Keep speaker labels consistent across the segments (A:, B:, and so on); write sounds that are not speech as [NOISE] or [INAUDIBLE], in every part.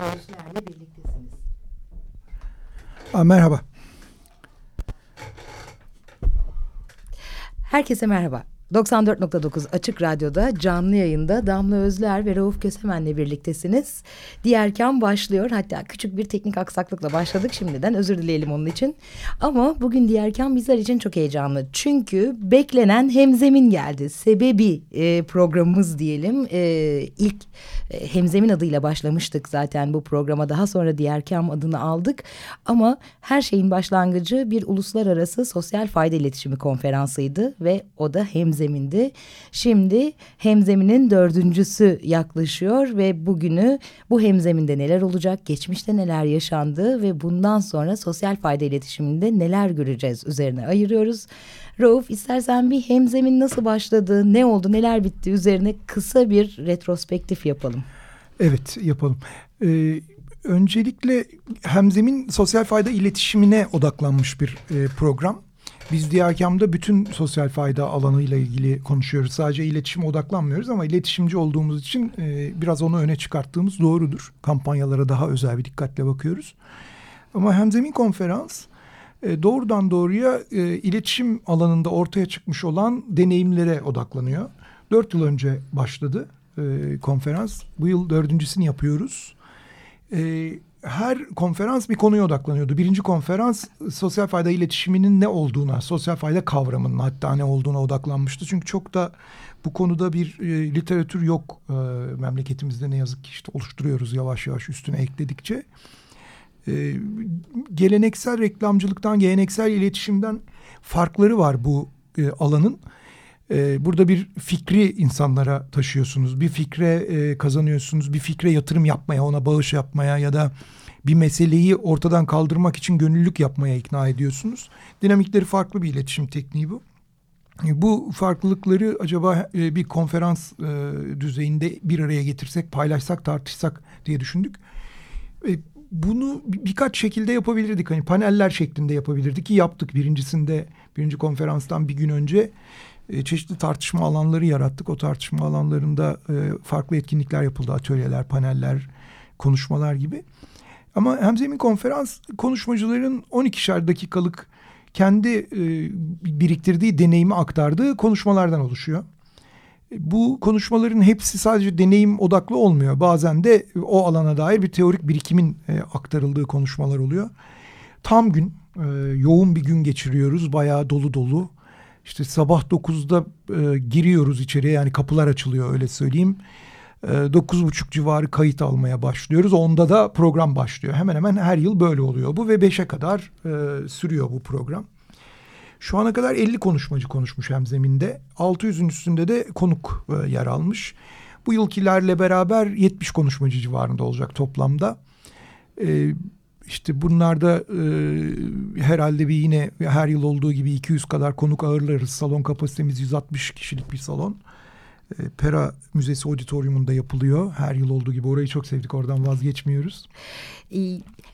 A: Özler'le birliktesiniz.
B: Aa, merhaba.
A: Herkese merhaba. 94.9 Açık Radyo'da canlı yayında Damla Özler ve Rauf Kösemen'le birliktesiniz. Diğer kam başlıyor. Hatta küçük bir teknik aksaklıkla başladık şimdiden. Özür dileyelim onun için. Ama bugün diğer kam bizler için çok heyecanlı. Çünkü beklenen hemzemin geldi. Sebebi e, programımız diyelim. E, ilk e, hemzemin adıyla başlamıştık zaten bu programa. Daha sonra diğer kam adını aldık. Ama her şeyin başlangıcı bir uluslararası sosyal fayda iletişimi konferansıydı. Ve o da hemzemin hemzemindi. Şimdi hemzeminin dördüncüsü yaklaşıyor ve bugünü bu hemzeminde neler olacak, geçmişte neler yaşandı ve bundan sonra sosyal fayda iletişiminde neler göreceğiz üzerine ayırıyoruz. Rauf istersen bir hemzemin nasıl başladı, ne oldu, neler bitti üzerine kısa bir retrospektif yapalım.
B: Evet yapalım. Ee, öncelikle hemzemin sosyal fayda iletişimine odaklanmış bir e, program. Biz Diyakam'da bütün sosyal fayda alanıyla ilgili konuşuyoruz. Sadece iletişime odaklanmıyoruz ama iletişimci olduğumuz için e, biraz onu öne çıkarttığımız doğrudur. Kampanyalara daha özel bir dikkatle bakıyoruz. Ama Hemzemin Konferans e, doğrudan doğruya e, iletişim alanında ortaya çıkmış olan deneyimlere odaklanıyor. Dört yıl önce başladı e, konferans. Bu yıl dördüncüsünü yapıyoruz. E, her konferans bir konuya odaklanıyordu. Birinci konferans sosyal fayda iletişiminin ne olduğuna, sosyal fayda kavramının hatta ne olduğuna odaklanmıştı. Çünkü çok da bu konuda bir e, literatür yok e, memleketimizde ne yazık ki işte oluşturuyoruz yavaş yavaş üstüne ekledikçe. E, geleneksel reklamcılıktan, geleneksel iletişimden farkları var bu e, alanın. E, burada bir fikri insanlara taşıyorsunuz. Bir fikre e, kazanıyorsunuz. Bir fikre yatırım yapmaya, ona bağış yapmaya ya da bir meseleyi ortadan kaldırmak için gönüllülük yapmaya ikna ediyorsunuz. Dinamikleri farklı bir iletişim tekniği bu. E, bu farklılıkları acaba e, bir konferans düzeyinde bir araya getirsek, paylaşsak, tartışsak diye düşündük. Bunu birkaç şekilde yapabilirdik. Hani paneller şeklinde yapabilirdik ki yaptık. Birincisinde, birinci konferanstan bir gün önce e, çeşitli tartışma alanları yarattık. O tartışma alanlarında e, farklı etkinlikler yapıldı. Atölyeler, paneller, konuşmalar gibi. Ama Hemzemin konferans konuşmacıların 12'şer dakikalık kendi e, biriktirdiği deneyimi aktardığı konuşmalardan oluşuyor. Bu konuşmaların hepsi sadece deneyim odaklı olmuyor. Bazen de o alana dair bir teorik birikimin aktarıldığı konuşmalar oluyor. Tam gün, yoğun bir gün geçiriyoruz. Bayağı dolu dolu. İşte sabah dokuzda e, giriyoruz içeriye yani kapılar açılıyor öyle söyleyeyim. Dokuz buçuk civarı kayıt almaya başlıyoruz. Onda da program başlıyor. Hemen hemen her yıl böyle oluyor bu ve beşe kadar e, sürüyor bu program. Şu ana kadar 50 konuşmacı konuşmuş hem zeminde. 600'ün üstünde de konuk e, yer almış. Bu yılkilerle beraber 70 konuşmacı civarında olacak toplamda. E, işte bunlarda e, herhalde bir yine her yıl olduğu gibi 200 kadar konuk ağırlarız. Salon kapasitemiz 160 kişilik bir salon. E, Pera Müzesi Auditorium'unda yapılıyor. Her yıl olduğu gibi orayı çok sevdik. Oradan vazgeçmiyoruz.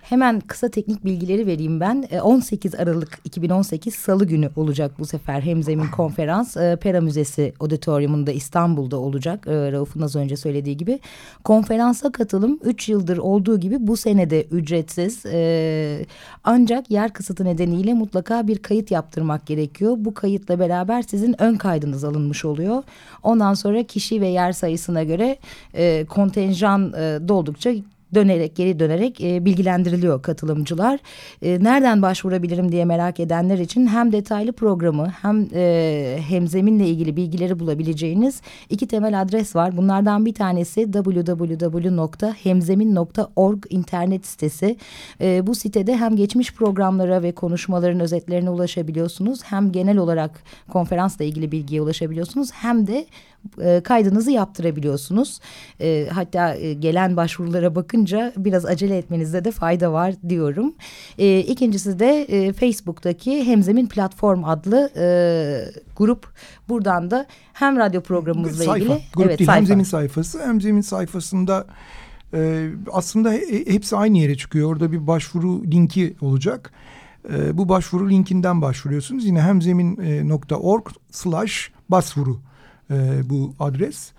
A: Hemen kısa teknik bilgileri vereyim ben. 18 ee, Aralık 2018 Salı günü olacak bu sefer Hemzemin konferans. Ee, Pera Müzesi Auditorium'unda İstanbul'da olacak. Rauf'un az önce söylediği gibi. Konferansa katılım 3 yıldır olduğu gibi bu senede ücretsiz. Ancak yer kısıtı nedeniyle mutlaka bir kayıt yaptırmak gerekiyor. Bu kayıtla beraber sizin ön kaydınız alınmış oluyor. Ondan sonra kişi ve yer sayısına göre kontenjan doldukça dönerek geri dönerek e, bilgilendiriliyor katılımcılar. E, nereden başvurabilirim diye merak edenler için hem detaylı programı hem e, hemzeminle ilgili bilgileri bulabileceğiniz iki temel adres var. Bunlardan bir tanesi www.hemzemin.org internet sitesi. E, bu sitede hem geçmiş programlara ve konuşmaların özetlerine ulaşabiliyorsunuz hem genel olarak konferansla ilgili bilgiye ulaşabiliyorsunuz hem de e, kaydınızı yaptırabiliyorsunuz. E, hatta e, gelen başvurulara bakınca biraz acele etmenizde de fayda var diyorum. E, ikincisi de e, Facebook'taki Hemzemin Platform adlı e, grup. Buradan da hem radyo programımızla
B: sayfa,
A: ilgili.
B: Grup evet, değil, sayfa. Hemzemin sayfası. Hemzemin sayfasında e, aslında he, hepsi aynı yere çıkıyor. Orada bir başvuru linki olacak. E, bu başvuru linkinden başvuruyorsunuz. Yine hemzemin.org slash başvuru e, bu adres.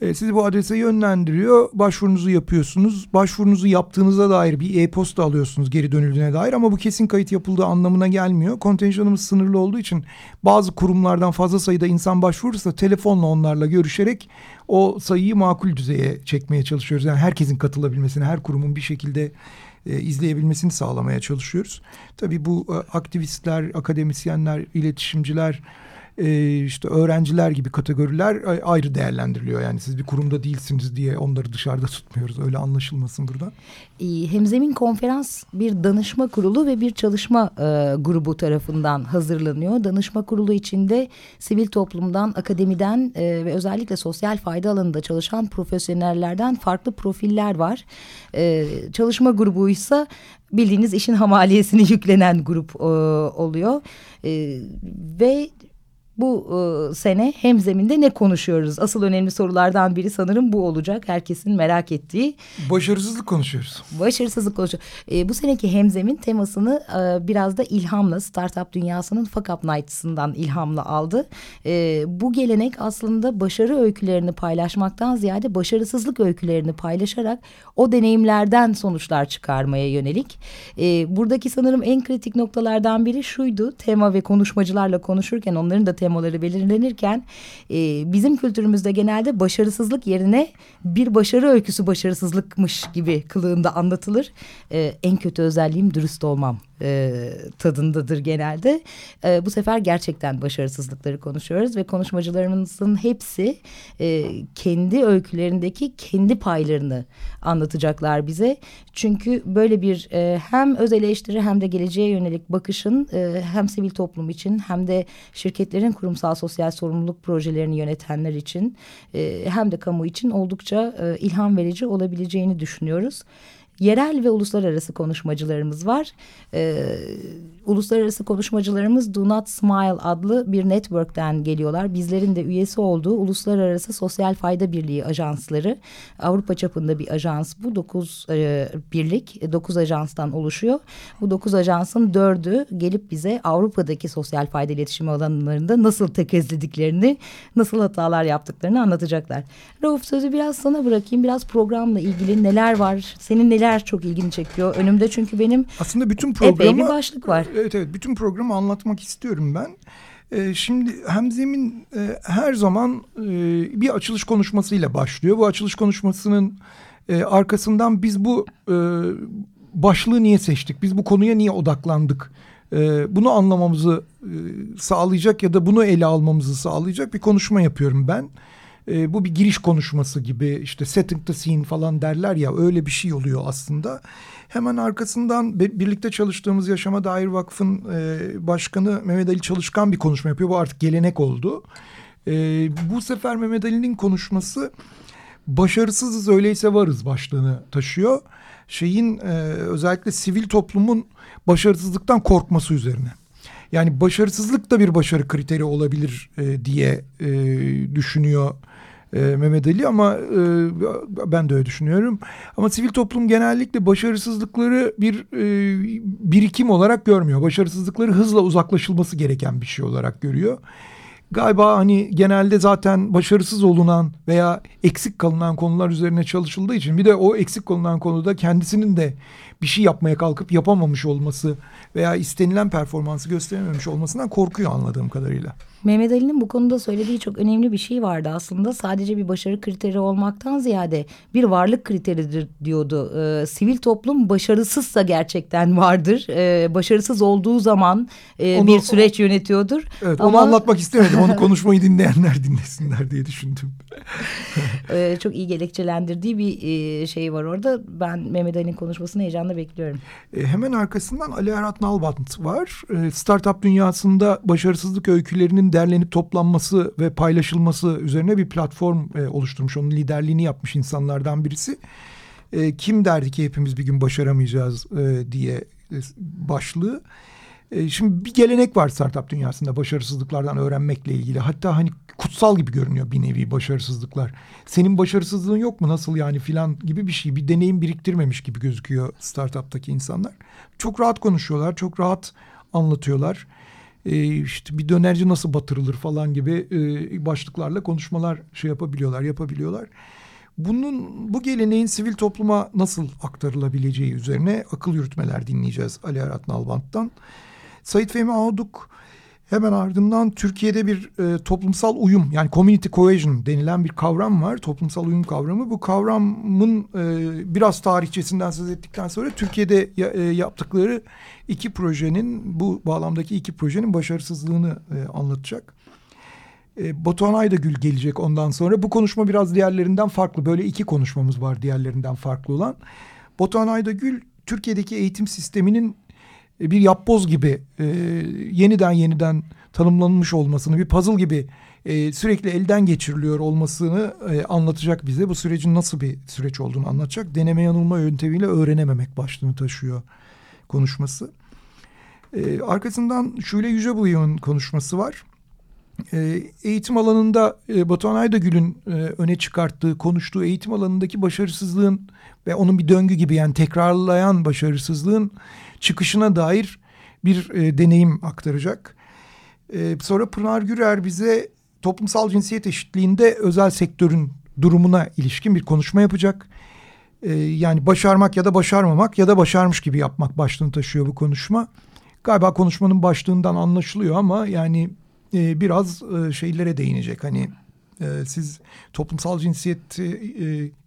B: E, sizi bu adrese yönlendiriyor. Başvurunuzu yapıyorsunuz. Başvurunuzu yaptığınıza dair bir e-posta alıyorsunuz geri dönüldüğüne dair ama bu kesin kayıt yapıldığı anlamına gelmiyor. Kontenjanımız sınırlı olduğu için bazı kurumlardan fazla sayıda insan başvurursa telefonla onlarla görüşerek o sayıyı makul düzeye çekmeye çalışıyoruz. Yani herkesin katılabilmesini, her kurumun bir şekilde e, izleyebilmesini sağlamaya çalışıyoruz. Tabii bu e, aktivistler, akademisyenler, iletişimciler, e, işte öğrenciler gibi kategoriler ayrı değerlendiriliyor. Yani siz bir kurumda değilsiniz diye onları dışarıda tutmuyoruz. Öyle anlaşılmasın burada.
A: Hemzemin konferans bir danışma kurulu ve bir çalışma e, grubu tarafından hazırlanıyor. Danışma kurulu içinde sivil toplumdan, akademiden e, ve özellikle sosyal fayda alanında çalışan profesyonellerden farklı profiller var. E, çalışma grubu ise bildiğiniz işin hamaliyesini [LAUGHS] yüklenen grup e, oluyor. E, ve bu e, sene hemzeminde ne konuşuyoruz? Asıl önemli sorulardan biri sanırım bu olacak. Herkesin merak ettiği.
B: Başarısızlık konuşuyoruz.
A: Başarısızlık konuşuyoruz. E, bu seneki hemzemin temasını e, biraz da ilhamla startup dünyasının Fuck Up Night'sından ilhamla aldı. E, bu gelenek aslında başarı öykülerini paylaşmaktan ziyade başarısızlık öykülerini paylaşarak o deneyimlerden sonuçlar çıkarmaya yönelik. E, buradaki sanırım en kritik noktalardan biri şuydu. Tema ve konuşmacılarla konuşurken onların da temaları belirlenirken e, bizim kültürümüzde genelde başarısızlık yerine bir başarı öyküsü başarısızlıkmış gibi kılığında anlatılır. E, en kötü özelliğim dürüst olmam e, tadındadır genelde. E, bu sefer gerçekten başarısızlıkları konuşuyoruz ve konuşmacılarımızın hepsi e, kendi öykülerindeki kendi paylarını anlatacaklar bize. Çünkü böyle bir e, hem öz eleştiri hem de geleceğe yönelik bakışın e, hem sivil toplum için hem de şirketlerin kurumsal sosyal sorumluluk projelerini yönetenler için e, hem de kamu için oldukça e, ilham verici olabileceğini düşünüyoruz yerel ve uluslararası konuşmacılarımız var. Ee, uluslararası konuşmacılarımız Do Not Smile adlı bir network'ten geliyorlar. Bizlerin de üyesi olduğu Uluslararası Sosyal Fayda Birliği ajansları. Avrupa çapında bir ajans bu. Dokuz e, birlik, dokuz ajanstan oluşuyor. Bu dokuz ajansın dördü gelip bize Avrupa'daki sosyal fayda iletişimi alanlarında nasıl tekezlediklerini, nasıl hatalar yaptıklarını anlatacaklar. Rauf sözü biraz sana bırakayım. Biraz programla ilgili neler var? Senin neler neler çok ilgini çekiyor. Önümde çünkü benim
B: aslında bütün programı epey
A: bir başlık var.
B: Evet evet bütün programı anlatmak istiyorum ben. Ee, şimdi Hemzem'in e, her zaman e, bir açılış konuşmasıyla başlıyor. Bu açılış konuşmasının e, arkasından biz bu e, başlığı niye seçtik? Biz bu konuya niye odaklandık? E, bunu anlamamızı e, sağlayacak ya da bunu ele almamızı sağlayacak bir konuşma yapıyorum ben e, bu bir giriş konuşması gibi işte setting the scene falan derler ya öyle bir şey oluyor aslında. Hemen arkasından birlikte çalıştığımız Yaşama Dair Vakfın e, başkanı Mehmet Ali Çalışkan bir konuşma yapıyor. Bu artık gelenek oldu. E, bu sefer Mehmet Ali'nin konuşması başarısızız öyleyse varız başlığını taşıyor. Şeyin e, özellikle sivil toplumun başarısızlıktan korkması üzerine. Yani başarısızlık da bir başarı kriteri olabilir e, diye e, düşünüyor e, Mehmet Ali ama e, ben de öyle düşünüyorum. Ama sivil toplum genellikle başarısızlıkları bir e, birikim olarak görmüyor. Başarısızlıkları hızla uzaklaşılması gereken bir şey olarak görüyor. Galiba hani genelde zaten başarısız olunan veya eksik kalınan konular üzerine çalışıldığı için bir de o eksik kalınan konuda kendisinin de bir şey yapmaya kalkıp yapamamış olması veya istenilen performansı gösterememiş olmasından korkuyor anladığım kadarıyla.
A: Mehmet Ali'nin bu konuda söylediği çok önemli bir şey vardı aslında. Sadece bir başarı kriteri olmaktan ziyade bir varlık kriteridir diyordu. Ee, sivil toplum başarısızsa gerçekten vardır. Ee, başarısız olduğu zaman e,
B: Onu-
A: bir süreç yönetiyordur.
B: Evet
A: Ama-
B: onu anlatmak istemedim. Onu [LAUGHS] konuşmayı dinleyenler dinlesinler diye düşündüm.
A: Ee, çok iyi gerekçelendirdiği bir e, şey var orada. Ben Mehmet Ali'nin konuşmasını heyecanla bekliyorum.
B: E, hemen arkasından Ali Erat Nalbant var. E, startup dünyasında başarısızlık öykülerinin derlenip toplanması ve paylaşılması üzerine bir platform e, oluşturmuş. Onun liderliğini yapmış insanlardan birisi. E, kim derdi ki hepimiz bir gün başaramayacağız e, diye başlığı. E, şimdi bir gelenek var startup dünyasında başarısızlıklardan öğrenmekle ilgili. Hatta hani kutsal gibi görünüyor bir nevi başarısızlıklar. Senin başarısızlığın yok mu nasıl yani filan gibi bir şey. Bir deneyim biriktirmemiş gibi gözüküyor startuptaki insanlar. Çok rahat konuşuyorlar, çok rahat anlatıyorlar. E, işte bir dönerci nasıl batırılır falan gibi e, başlıklarla konuşmalar şey yapabiliyorlar, yapabiliyorlar. Bunun bu geleneğin sivil topluma nasıl aktarılabileceği üzerine akıl yürütmeler dinleyeceğiz Ali Arat Nalbant'tan. Sayit Fehmi Ağuduk hemen ardından Türkiye'de bir e, toplumsal uyum yani community cohesion denilen bir kavram var. Toplumsal uyum kavramı. Bu kavramın e, biraz tarihçesinden söz ettikten sonra Türkiye'de ya, e, yaptıkları iki projenin bu bağlamdaki iki projenin başarısızlığını e, anlatacak. E, Batuhan Aydagül gelecek ondan sonra. Bu konuşma biraz diğerlerinden farklı. Böyle iki konuşmamız var diğerlerinden farklı olan. Batuhan Aydagül Türkiye'deki eğitim sisteminin bir yapboz gibi e, yeniden yeniden tanımlanmış olmasını, bir puzzle gibi e, sürekli elden geçiriliyor olmasını e, anlatacak bize. Bu sürecin nasıl bir süreç olduğunu anlatacak. Deneme yanılma yöntemiyle öğrenememek başlığını taşıyor konuşması. E, arkasından Şule Yücebuyuk'un konuşması var. E, eğitim alanında e, Batuhan Aydagül'ün e, öne çıkarttığı, konuştuğu eğitim alanındaki başarısızlığın ve onun bir döngü gibi yani tekrarlayan başarısızlığın çıkışına dair bir e, deneyim aktaracak. Sonra Pınar Gürer bize toplumsal cinsiyet eşitliğinde özel sektörün durumuna ilişkin bir konuşma yapacak. Yani başarmak ya da başarmamak ya da başarmış gibi yapmak başlığını taşıyor bu konuşma. Galiba konuşmanın başlığından anlaşılıyor ama yani e, biraz e, şeylere değinecek. Hani e, siz toplumsal cinsiyeti e,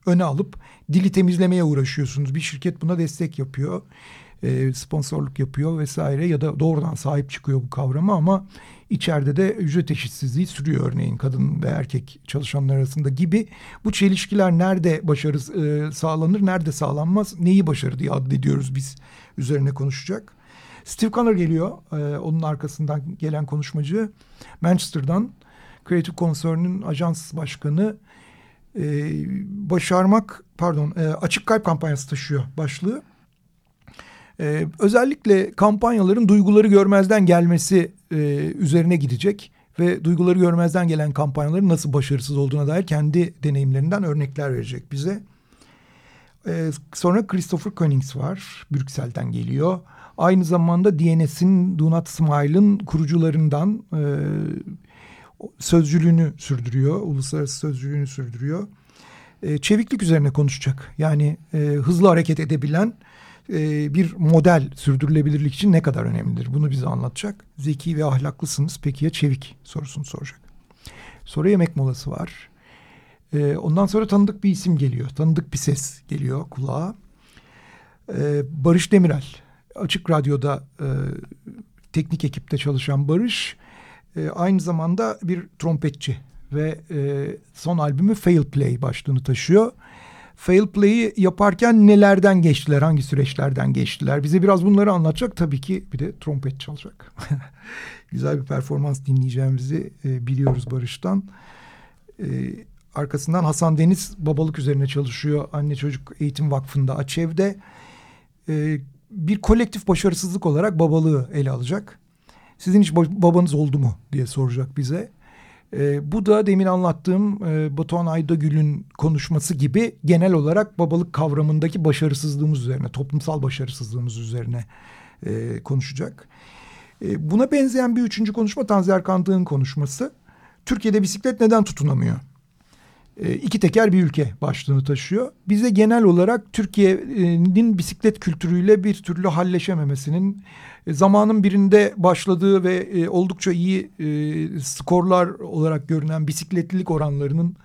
B: öne alıp dili temizlemeye uğraşıyorsunuz. Bir şirket buna destek yapıyor. E, sponsorluk yapıyor vesaire ya da doğrudan sahip çıkıyor bu kavrama ama içeride de ücret eşitsizliği sürüyor örneğin kadın ve erkek çalışanlar arasında gibi bu çelişkiler nerede başarı e, sağlanır nerede sağlanmaz neyi başarı diye addediyoruz biz üzerine konuşacak. Steve Connor geliyor e, onun arkasından gelen konuşmacı Manchester'dan Creative Concern'ün ajans başkanı e, başarmak pardon e, açık kalp kampanyası taşıyor başlığı. Ee, özellikle kampanyaların duyguları görmezden gelmesi e, üzerine gidecek ve duyguları görmezden gelen kampanyaların nasıl başarısız olduğuna dair kendi deneyimlerinden örnekler verecek bize. Ee, sonra Christopher Cunnings var, Brüksel'den geliyor. Aynı zamanda DNS'in Do Not Smile'ın kurucularından e, sözcülüğünü sürdürüyor, uluslararası sözcülüğünü sürdürüyor. E, çeviklik üzerine konuşacak. Yani e, hızlı hareket edebilen e, bir model sürdürülebilirlik için ne kadar önemlidir? Bunu bize anlatacak. Zeki ve ahlaklısınız peki ya çevik sorusunu soracak. Sonra yemek molası var. E, ondan sonra tanıdık bir isim geliyor. Tanıdık bir ses geliyor kulağa. E, Barış Demirel. Açık Radyo'da e, teknik ekipte çalışan Barış. E, aynı zamanda bir trompetçi. Ve e, son albümü Fail Play başlığını taşıyor. Fail Play'i yaparken nelerden geçtiler, hangi süreçlerden geçtiler? Bize biraz bunları anlatacak. Tabii ki bir de trompet çalacak. [LAUGHS] Güzel bir performans dinleyeceğimizi e, biliyoruz Barış'tan. E, arkasından Hasan Deniz babalık üzerine çalışıyor. Anne Çocuk Eğitim Vakfı'nda Açev'de. E, bir kolektif başarısızlık olarak babalığı ele alacak. Sizin hiç babanız oldu mu diye soracak bize. E, bu da demin anlattığım e, Batuhan Aydagül'ün konuşması gibi genel olarak babalık kavramındaki başarısızlığımız üzerine, toplumsal başarısızlığımız üzerine e, konuşacak. E, buna benzeyen bir üçüncü konuşma Tanzer Kandık'ın konuşması. Türkiye'de bisiklet neden tutunamıyor? E, iki teker bir ülke başlığını taşıyor. Bize genel olarak Türkiye'nin bisiklet kültürüyle bir türlü halleşememesinin e, zamanın birinde başladığı ve e, oldukça iyi skorlar olarak görünen bisikletlilik oranlarının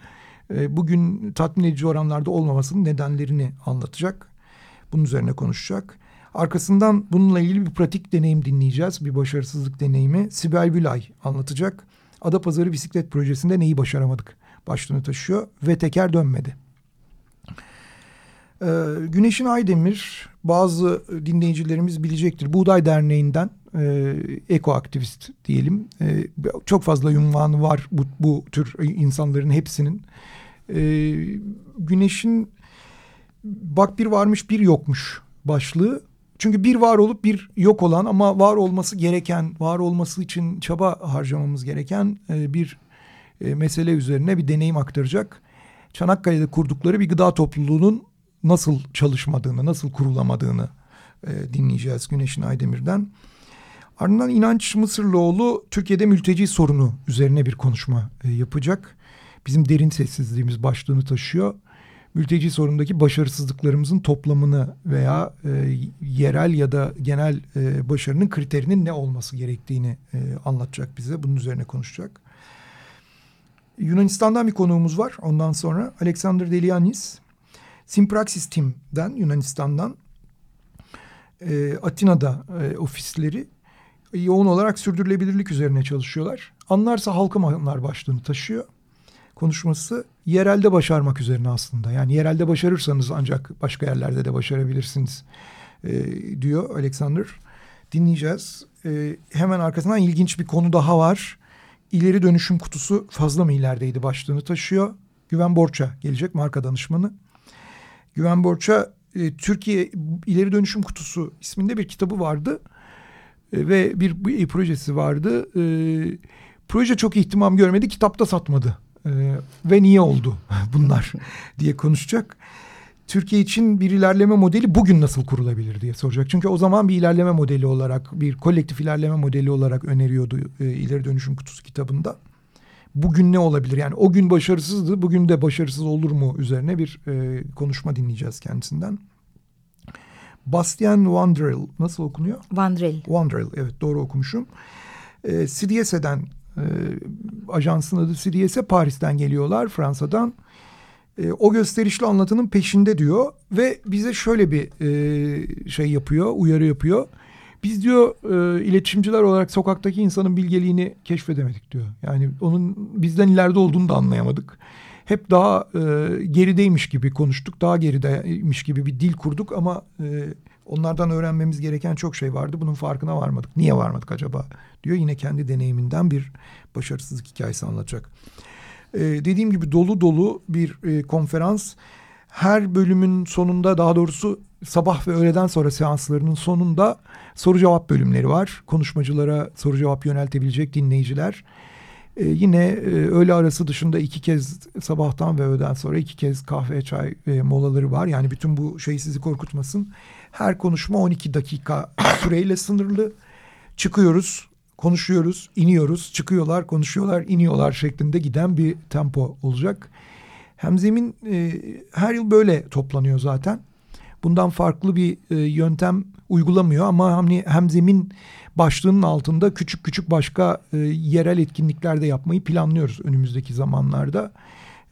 B: bugün tatmin edici oranlarda olmamasının nedenlerini anlatacak. Bunun üzerine konuşacak. Arkasından bununla ilgili bir pratik deneyim dinleyeceğiz. Bir başarısızlık deneyimi. Sibel Bülay anlatacak. Adapazarı bisiklet projesinde neyi başaramadık başlığını taşıyor ve teker dönmedi. Ee, Güneşin Aydemir bazı dinleyicilerimiz bilecektir. Buğday Derneği'nden e, eko diyelim. E, çok fazla ünvanı var bu, bu tür insanların hepsinin. E, Güneş'in bak bir varmış bir yokmuş başlığı. Çünkü bir var olup bir yok olan ama var olması gereken, var olması için çaba harcamamız gereken e, bir e, mesele üzerine bir deneyim aktaracak. Çanakkale'de kurdukları bir gıda topluluğunun nasıl çalışmadığını, nasıl kurulamadığını e, dinleyeceğiz Güneşin Aydemir'den. Ardından İnanç Mısırlıoğlu Türkiye'de mülteci sorunu üzerine bir konuşma e, yapacak. Bizim derin sessizliğimiz başlığını taşıyor. Mülteci sorundaki başarısızlıklarımızın toplamını veya e, yerel ya da genel e, başarının kriterinin ne olması gerektiğini e, anlatacak bize. Bunun üzerine konuşacak. Yunanistan'dan bir konuğumuz var. Ondan sonra Alexander Delianis Simpraxis Team'den Yunanistan'dan e, Atina'da e, ofisleri yoğun olarak sürdürülebilirlik üzerine çalışıyorlar. Anlarsa halkım anlar başlığını taşıyor. Konuşması yerelde başarmak üzerine aslında. Yani yerelde başarırsanız ancak başka yerlerde de başarabilirsiniz e, diyor Alexander. Dinleyeceğiz. E, hemen arkasından ilginç bir konu daha var. İleri dönüşüm kutusu fazla mı ilerideydi başlığını taşıyor. Güven Borça gelecek marka danışmanı. Güven Borç'a e, Türkiye İleri Dönüşüm Kutusu isminde bir kitabı vardı. E, ve bir, bir projesi vardı. E, proje çok ihtimam görmedi. Kitapta satmadı. E, ve niye oldu [LAUGHS] bunlar diye konuşacak. Türkiye için bir ilerleme modeli bugün nasıl kurulabilir diye soracak. Çünkü o zaman bir ilerleme modeli olarak, bir kolektif ilerleme modeli olarak öneriyordu e, İleri Dönüşüm Kutusu kitabında bugün ne olabilir? Yani o gün başarısızdı, bugün de başarısız olur mu üzerine bir e, konuşma dinleyeceğiz kendisinden. Bastian Wandrel nasıl okunuyor?
A: Wandrel.
B: Wandrel evet doğru okumuşum. E, CDS'den e, ajansın adı CDS'e Paris'ten geliyorlar Fransa'dan. E, o gösterişli anlatının peşinde diyor ve bize şöyle bir e, şey yapıyor, uyarı yapıyor. Biz diyor e, iletişimciler olarak sokaktaki insanın bilgeliğini keşfedemedik diyor. Yani onun bizden ileride olduğunu da anlayamadık. Hep daha e, gerideymiş gibi konuştuk, daha gerideymiş gibi bir dil kurduk ama e, onlardan öğrenmemiz gereken çok şey vardı. Bunun farkına varmadık. Niye varmadık acaba diyor. Yine kendi deneyiminden bir başarısızlık hikayesi anlatacak. E, dediğim gibi dolu dolu bir e, konferans. Her bölümün sonunda daha doğrusu sabah ve öğleden sonra seanslarının sonunda soru cevap bölümleri var. Konuşmacılara soru cevap yöneltebilecek dinleyiciler. Ee, yine e, öğle arası dışında iki kez sabahtan ve öğleden sonra iki kez kahve çay e, molaları var. Yani bütün bu şey sizi korkutmasın. Her konuşma 12 dakika [COUGHS] süreyle sınırlı. Çıkıyoruz, konuşuyoruz, iniyoruz, çıkıyorlar, konuşuyorlar, iniyorlar şeklinde giden bir tempo olacak. Hemzemin e, her yıl böyle toplanıyor zaten bundan farklı bir e, yöntem uygulamıyor ama hani hem zemin başlığının altında küçük küçük başka e, yerel etkinlikler de yapmayı planlıyoruz önümüzdeki zamanlarda.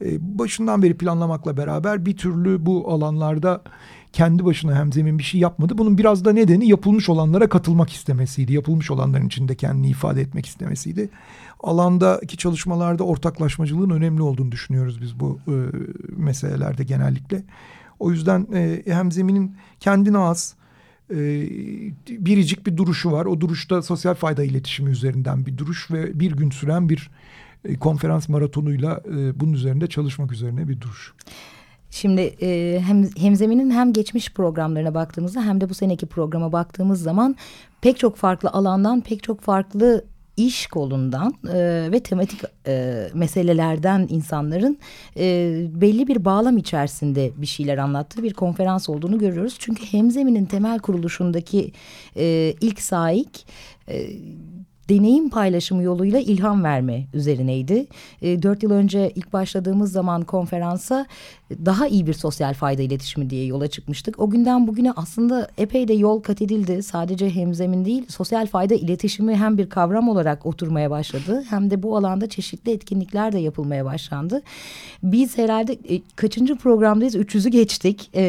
B: E, başından beri planlamakla beraber bir türlü bu alanlarda kendi başına hemzemin bir şey yapmadı. Bunun biraz da nedeni yapılmış olanlara katılmak istemesiydi. Yapılmış olanların içinde kendini ifade etmek istemesiydi. Alandaki çalışmalarda ortaklaşmacılığın önemli olduğunu düşünüyoruz biz bu e, meselelerde genellikle. O yüzden e, Hemzemi'nin kendine az e, biricik bir duruşu var. O duruşta sosyal fayda iletişimi üzerinden bir duruş ve bir gün süren bir e, konferans maratonuyla e, bunun üzerinde çalışmak üzerine bir duruş.
A: Şimdi e, hem Hemzemi'nin hem geçmiş programlarına baktığımızda hem de bu seneki programa baktığımız zaman pek çok farklı alandan pek çok farklı iş kolundan e, ve tematik e, meselelerden insanların e, belli bir bağlam içerisinde bir şeyler anlattığı bir konferans olduğunu görüyoruz. Çünkü Hemzemi'nin temel kuruluşundaki e, ilk sahip e, deneyim paylaşımı yoluyla ilham verme üzerineydi. E, dört yıl önce ilk başladığımız zaman konferansa daha iyi bir sosyal fayda iletişimi diye yola çıkmıştık. O günden bugüne aslında epey de yol kat edildi. Sadece hemzemin değil sosyal fayda iletişimi hem bir kavram olarak oturmaya başladı hem de bu alanda çeşitli etkinlikler de yapılmaya başlandı. Biz herhalde e, kaçıncı programdayız? 300'ü geçtik.
B: Ee,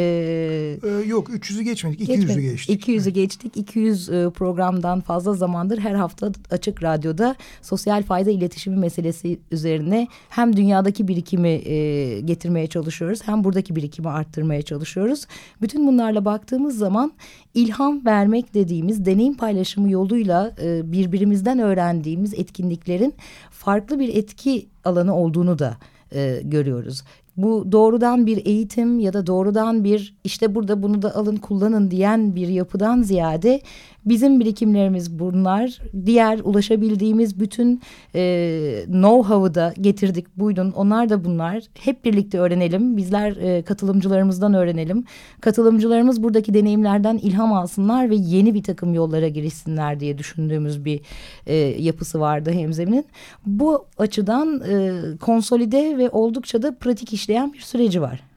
B: ee, yok 300'ü geçmedik. 200'ü geçtik.
A: 200'ü evet. geçtik. 200 e, programdan fazla zamandır her hafta Açık Radyo'da sosyal fayda iletişimi meselesi üzerine hem dünyadaki birikimi e, getirmeye çalışıyoruz hem buradaki birikimi arttırmaya çalışıyoruz. Bütün bunlarla baktığımız zaman ilham vermek dediğimiz deneyim paylaşımı yoluyla e, birbirimizden öğrendiğimiz etkinliklerin farklı bir etki alanı olduğunu da e, görüyoruz. Bu doğrudan bir eğitim ya da doğrudan bir işte burada bunu da alın kullanın diyen bir yapıdan ziyade Bizim birikimlerimiz bunlar. Diğer ulaşabildiğimiz bütün e, know-how'ı da getirdik. Buyurun onlar da bunlar. Hep birlikte öğrenelim. Bizler e, katılımcılarımızdan öğrenelim. Katılımcılarımız buradaki deneyimlerden ilham alsınlar ve yeni bir takım yollara girişsinler diye düşündüğümüz bir e, yapısı vardı Hemzem'in. Bu açıdan e, konsolide ve oldukça da pratik işleyen bir süreci var.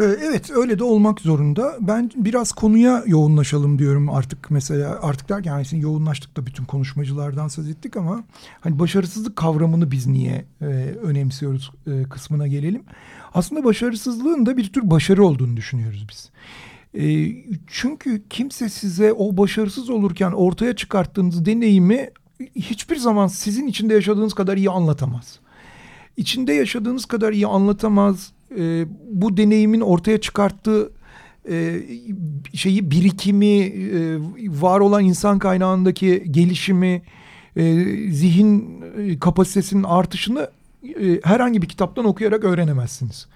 B: Ee, evet öyle de olmak zorunda. Ben biraz konuya yoğunlaşalım diyorum artık mesela artık derken yani yoğunlaştık da bütün konuşmacılardan söz ettik ama hani başarısızlık kavramını biz niye e, önemsiyoruz e, kısmına gelelim. Aslında başarısızlığın da bir tür başarı olduğunu düşünüyoruz biz. E, çünkü kimse size o başarısız olurken ortaya çıkarttığınız deneyimi hiçbir zaman sizin içinde yaşadığınız kadar iyi anlatamaz. İçinde yaşadığınız kadar iyi anlatamaz e, bu deneyimin ortaya çıkarttığı e, şeyi birikimi, e, var olan insan kaynağındaki gelişimi, e, zihin e, kapasitesinin artışını e, herhangi bir kitaptan okuyarak öğrenemezsiniz.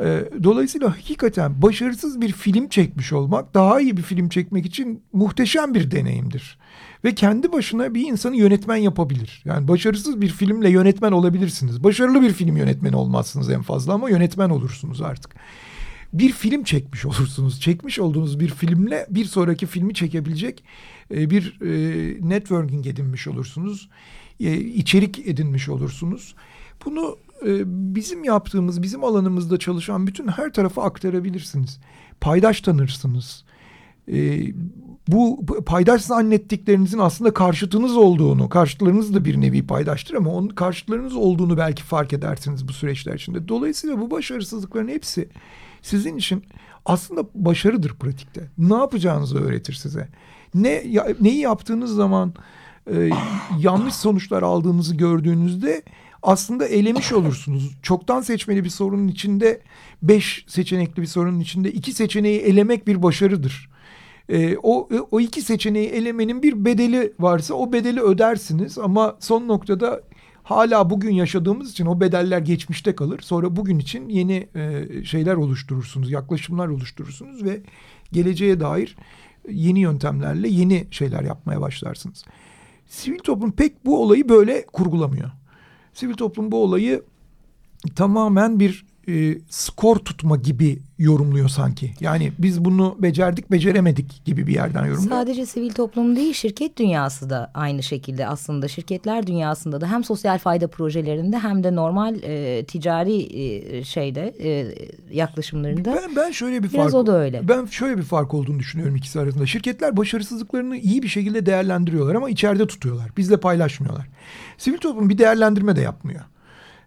B: E, dolayısıyla hakikaten başarısız bir film çekmiş olmak daha iyi bir film çekmek için muhteşem bir deneyimdir. Ve kendi başına bir insanı yönetmen yapabilir. Yani başarısız bir filmle yönetmen olabilirsiniz. Başarılı bir film yönetmeni olmazsınız en fazla ama yönetmen olursunuz artık. Bir film çekmiş [LAUGHS] olursunuz. Çekmiş olduğunuz bir filmle bir sonraki filmi çekebilecek e, bir e, networking edinmiş olursunuz. E, içerik edinmiş olursunuz. Bunu bizim yaptığımız, bizim alanımızda çalışan bütün her tarafa aktarabilirsiniz. Paydaş tanırsınız bu paydaş zannettiklerinizin aslında karşıtınız olduğunu, karşıtlarınız da bir nevi paydaştır ama onun karşıtlarınız olduğunu belki fark edersiniz bu süreçler içinde. Dolayısıyla bu başarısızlıkların hepsi sizin için aslında başarıdır pratikte. Ne yapacağınızı öğretir size. Ne neyi yaptığınız zaman e, yanlış sonuçlar aldığınızı gördüğünüzde aslında elemiş olursunuz. Çoktan seçmeli bir sorunun içinde beş seçenekli bir sorunun içinde iki seçeneği elemek bir başarıdır. E, o, o iki seçeneği elemenin bir bedeli varsa o bedeli ödersiniz ama son noktada hala bugün yaşadığımız için o bedeller geçmişte kalır. Sonra bugün için yeni e, şeyler oluşturursunuz, yaklaşımlar oluşturursunuz ve geleceğe dair yeni yöntemlerle yeni şeyler yapmaya başlarsınız. Sivil toplum pek bu olayı böyle kurgulamıyor. Sivil toplum bu olayı tamamen bir e, skor tutma gibi yorumluyor sanki. Yani biz bunu becerdik beceremedik gibi bir yerden yorumluyor.
A: Sadece sivil toplum değil şirket dünyası da aynı şekilde aslında şirketler dünyasında da hem sosyal fayda projelerinde hem de normal e, ticari e, şeyde e, yaklaşımlarında.
B: Ben, ben şöyle bir fark. o da öyle. Ben şöyle bir fark olduğunu düşünüyorum ikisi arasında. Şirketler başarısızlıklarını iyi bir şekilde değerlendiriyorlar ama içeride tutuyorlar. Bizle paylaşmıyorlar. Sivil toplum bir değerlendirme de yapmıyor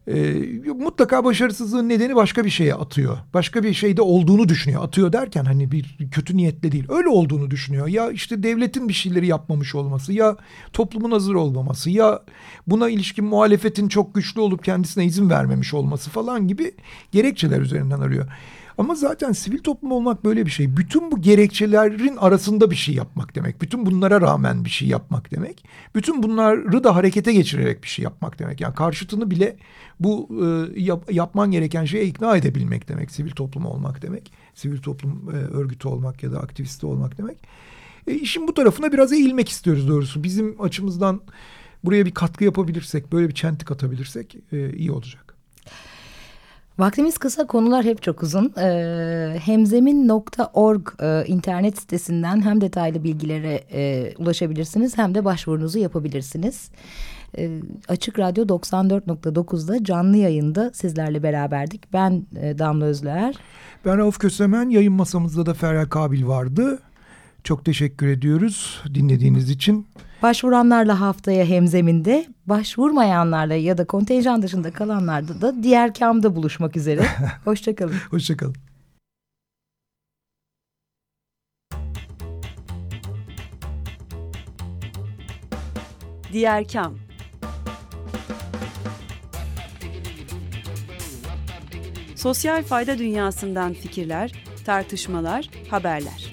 B: e, mutlaka başarısızlığın nedeni başka bir şeye atıyor. Başka bir şeyde olduğunu düşünüyor. Atıyor derken hani bir kötü niyetle değil. Öyle olduğunu düşünüyor. Ya işte devletin bir şeyleri yapmamış olması ya toplumun hazır olmaması ya buna ilişkin muhalefetin çok güçlü olup kendisine izin vermemiş olması falan gibi gerekçeler üzerinden arıyor. Ama zaten sivil toplum olmak böyle bir şey. Bütün bu gerekçelerin arasında bir şey yapmak demek. Bütün bunlara rağmen bir şey yapmak demek. Bütün bunları da harekete geçirerek bir şey yapmak demek. Yani karşıtını bile bu e, yap, yapman gereken şeye ikna edebilmek demek. Sivil toplum olmak demek. Sivil toplum e, örgütü olmak ya da aktivisti olmak demek. E, işin bu tarafına biraz eğilmek istiyoruz doğrusu. Bizim açımızdan buraya bir katkı yapabilirsek, böyle bir çentik atabilirsek e, iyi olacak.
A: Vaktimiz kısa, konular hep çok uzun. Ee, hemzemin.org e, internet sitesinden hem detaylı bilgilere e, ulaşabilirsiniz hem de başvurunuzu yapabilirsiniz. E, Açık Radyo 94.9'da canlı yayında sizlerle beraberdik. Ben e, Damla Özler.
B: Ben Rauf Kösemen. Yayın masamızda da Ferhat Kabil vardı. Çok teşekkür ediyoruz dinlediğiniz için.
A: Başvuranlarla haftaya hemzeminde, başvurmayanlarla ya da kontenjan dışında kalanlarda da diğer kamda buluşmak üzere. [LAUGHS] Hoşçakalın.
B: Hoşçakalın.
C: Diğer kam. Sosyal fayda dünyasından fikirler, tartışmalar, haberler.